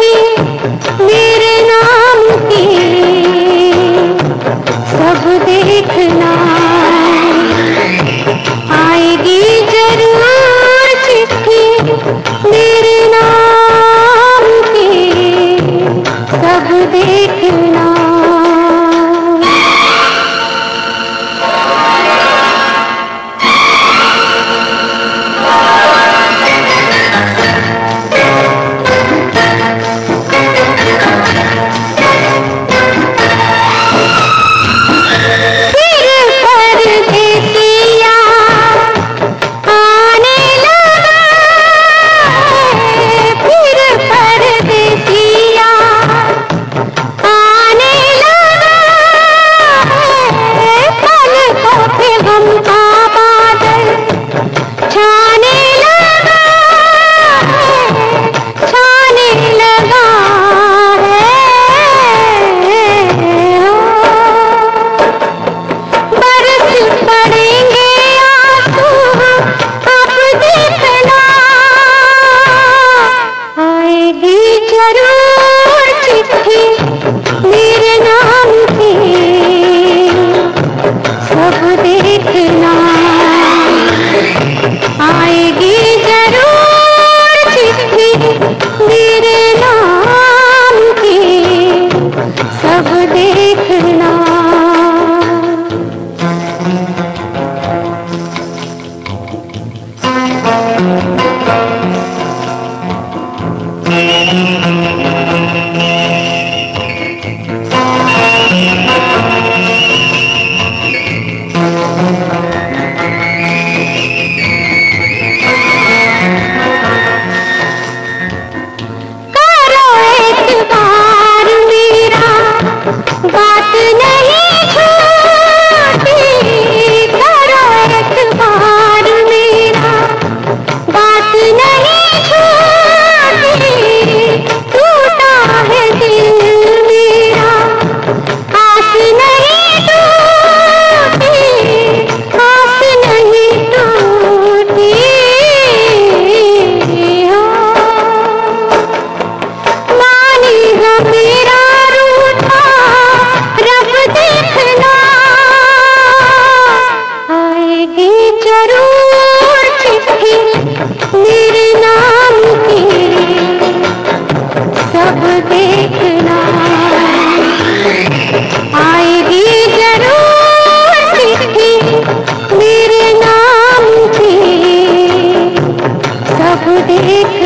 भी एक